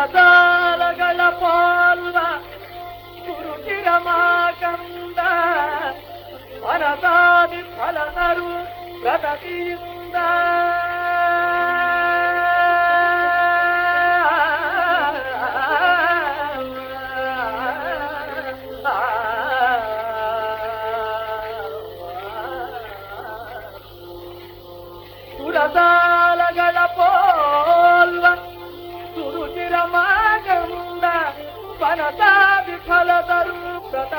ಸುರಸಾಲಗಳ ಪಾಲ್ವ ಕುರುಚಿರಮಾಕಂದ ಮನಸಾದಿ ಫಲನರು ಪ್ರಗತಿಯಿಂದ ಸುರಸಾಲಗಳ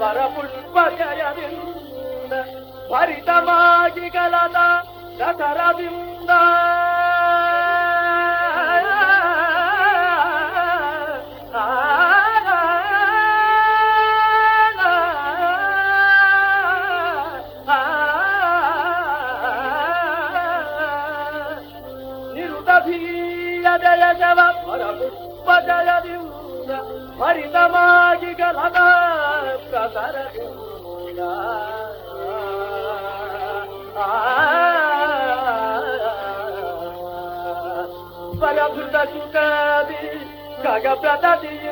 பரபுஷ்பயவிந்த பரிதமாகி கலத கதரவிந்த நிருதபீய Jaya ஜவ பரபுஷ்ப ஜயவிந்த ಹರಿತವಾಗಿ ಕಲದ ಪ್ರಸರ ಫಲಭೃತ ಸುಖದಿ ಗಗಪ್ರದಿ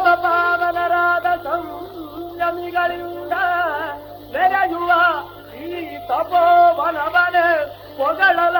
Bobo வனவன புகழல